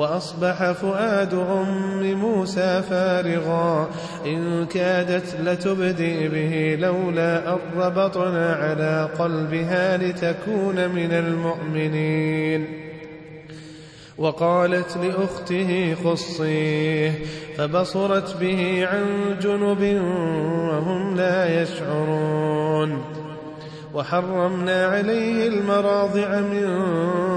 وأصبح فؤاد أم موسى فارغا. إن كادت لتبدي به لولا أن ربطنا على قلبها لتكون من المؤمنين. وقالت لأخته خصيه فبصرت به عن جنب وهم لا يشعرون. وحرمنا عليه المراضع من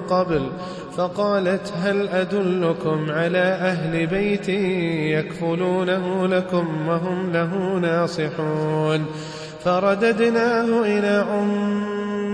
قبل فقالت هل أدلكم على أهل بيت يكفلونه لكم وهم له ناصحون فرددناه إلى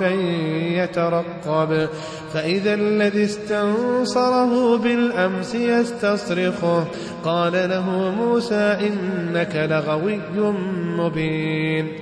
يترقب. فإذا الذي استنصره بالأمس يستصرخه. قال له موسى إنك لغوي مبين.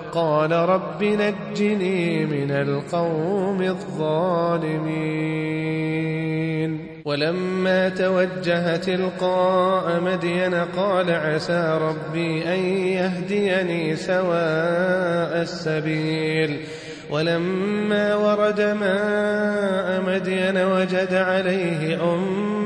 قال رب نجني من القوم الظالمين. ولما توجه تلقاء مدين قال عسى ربي أن يهديني سواء السبيل. ولما ورد ماء مدين وجد عليه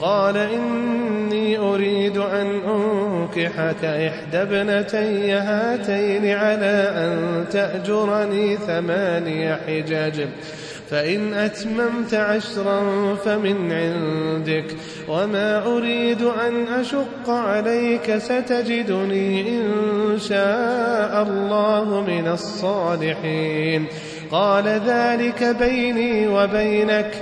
قال إني أريد أن أنكحك إحدى ابنتي هاتين على أن تأجرني ثماني حجج فإن أتممت عشرا فمن عندك وما أريد أن أشق عليك ستجدني إن شاء الله من الصالحين. قال ذلك بيني وبينك.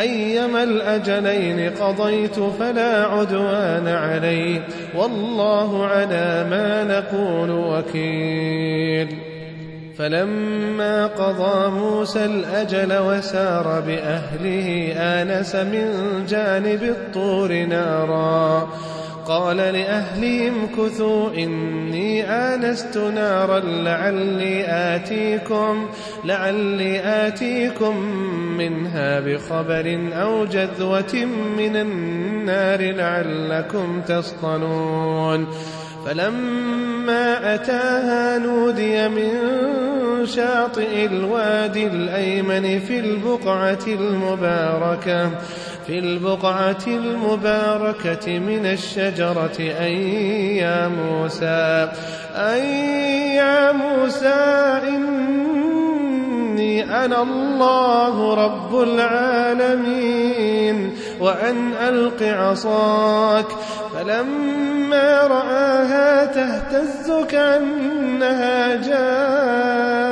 أيما الأجلين قضيت فلا عدوان علي. والله على ما نقول وكيل. فلما قضى موسى الأجل وسار بأهله آنس من جانب الطور نارا. قال لأهلهم كثوا إني آنست نارا لعلي آتيكم لعلي آتيكم منها بخبر أو جذوة من النار لعلكم تصطلون فلما أتاها نودي من شاطئ الوادي الأيمن في البقعة المباركة في البقعة المباركة من الشجرة أي يا موسى أي يا موسى إني أنا الله رب العالمين وأن ألق عصاك. فلما رآها تهتز كأنها جان.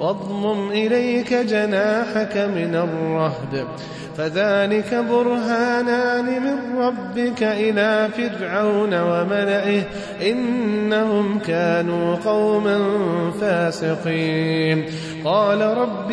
واضمم إليك جناحك من الرهب فذلك برهانان من ربك إلى فرعون وملئه إنهم كانوا قوما فاسقين. قال رب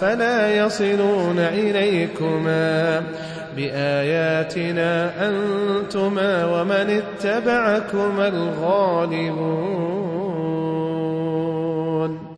فلا يصلون إليكما بآياتنا أنتما ومن اتبعكما الغالبون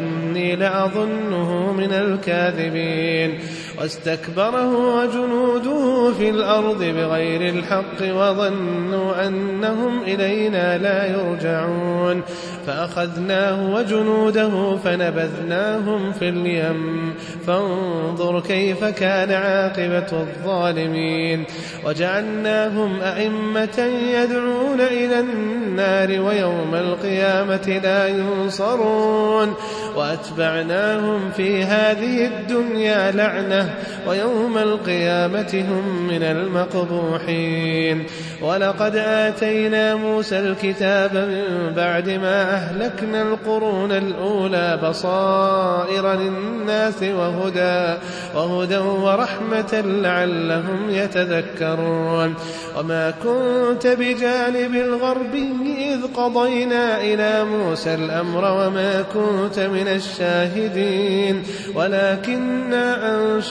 وإني لأظنه من الكاذبين. واستكبره وجنوده في الأرض بغير الحق وظنوا أنهم إلينا لا يرجعون. فأخذناه وجنوده فنبذناهم في اليم. فانظر كيف كان عاقبة الظالمين. وجعلناهم أئمة يدعون إلى النار ويوم القيامة لا ينصرون. وأتبعناهم في هذه الدنيا لعنة ويوم القيامة هم من المقبوحين. ولقد آتينا موسى الكتاب من بعد ما أهلكنا القرون الأولى بصائر للناس وهدى وهدى ورحمة لعلهم يتذكرون. وما كنت بجانب الغربي إذ قضينا إلى موسى الأمر وما كنت من الشاهدين. ولكنا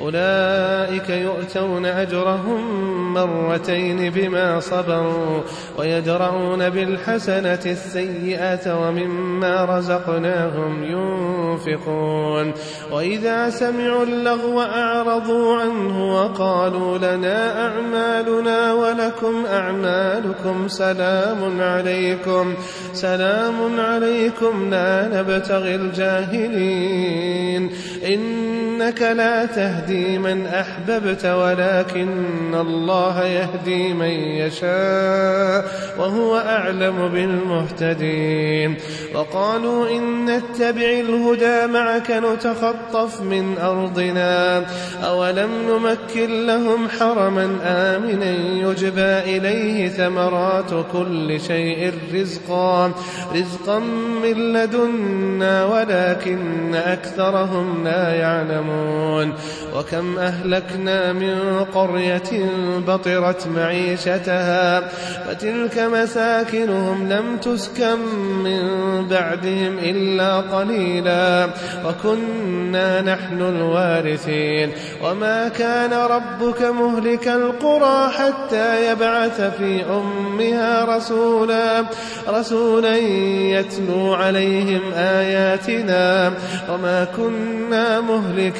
أولئك يؤتون أجرهم مرتين بما صبروا ويدرؤون بالحسنة السيئة ومما رزقناهم ينفقون. وإذا سمعوا اللغو أعرضوا عنه وقالوا لنا أعمالنا ولكم أعمالكم سلام عليكم سلام عليكم لا نبتغي الجاهلين. إنك لا تهدي من أحببت ولكن الله يهدي من يشاء وهو أعلم بالمهتدين. وقالوا إن نتبع الهدى معك نتخطف من أرضنا. أولم نمكن لهم حرما آمنا يجبى إليه ثمرات كل شيء رزقا. رزقا من لدنا ولكن أكثرهم لا يعلمون. يعلمون. وكم أهلكنا من قرية بطرت معيشتها فتلك مساكنهم لم تسكن من بعدهم إلا قليلا. وكنا نحن الوارثين. وما كان ربك مهلك القرى حتى يبعث في أمها رسولا رسولا يتلو عليهم آياتنا. وما كنا مهلك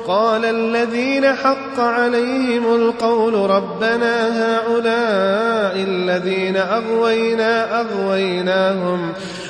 قال الذين حق عليهم القول ربنا هؤلاء الذين أغوينا أغويناهم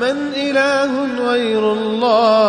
من إله غير الله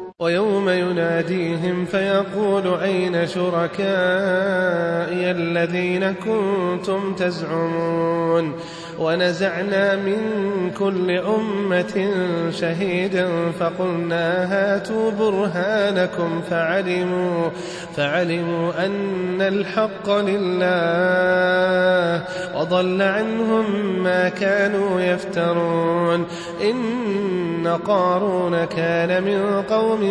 ويوم يناديهم فيقول أين شركائي الذين كنتم تزعمون ونزعنا من كل أمة شهيدا فقلنا هاتوا برهانكم فعلموا فعلموا أن الحق لله وضل عنهم ما كانوا يفترون إن قارون كان من قوم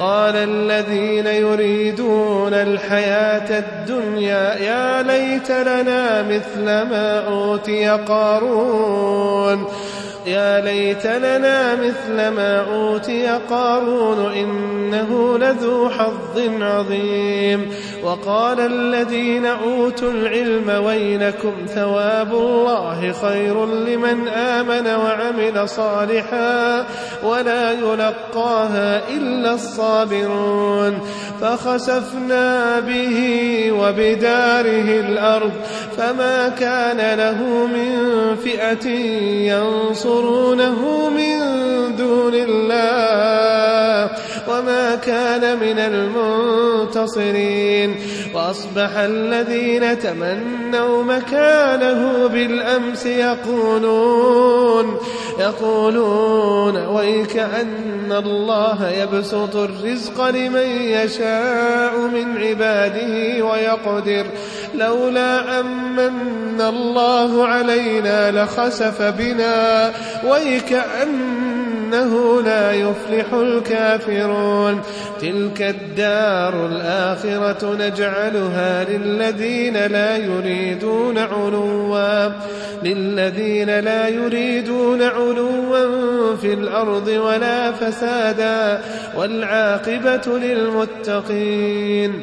قال الذين يريدون الحياة الدنيا يا ليت لنا مثل ما أوتي قارون. يا ليت لنا مثل ما أوتي قارون إنه لذو حظ عظيم. وقال الذين أوتوا العلم ويلكم ثواب الله خير لمن آمن وعمل صالحا ولا يلقاها إلا الصابرون. فخسفنا به وبداره الأرض فما كان له من فئة ينصرونه من دون الله وما كان من المنتصرين وأصبح الذين تمنوا مكانه بالأمس يقولون يقولون ويك أن الله يبسط الرزق لمن يشاء من عباده ويقدر. لولا أمن الله علينا لخسف بنا ويكأنه لا يفلح الكافرون. تلك الدار الآخرة نجعلها للذين لا يريدون علوا للذين لا يريدون علوا في الأرض ولا فسادا والعاقبة للمتقين.